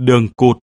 đường cụt.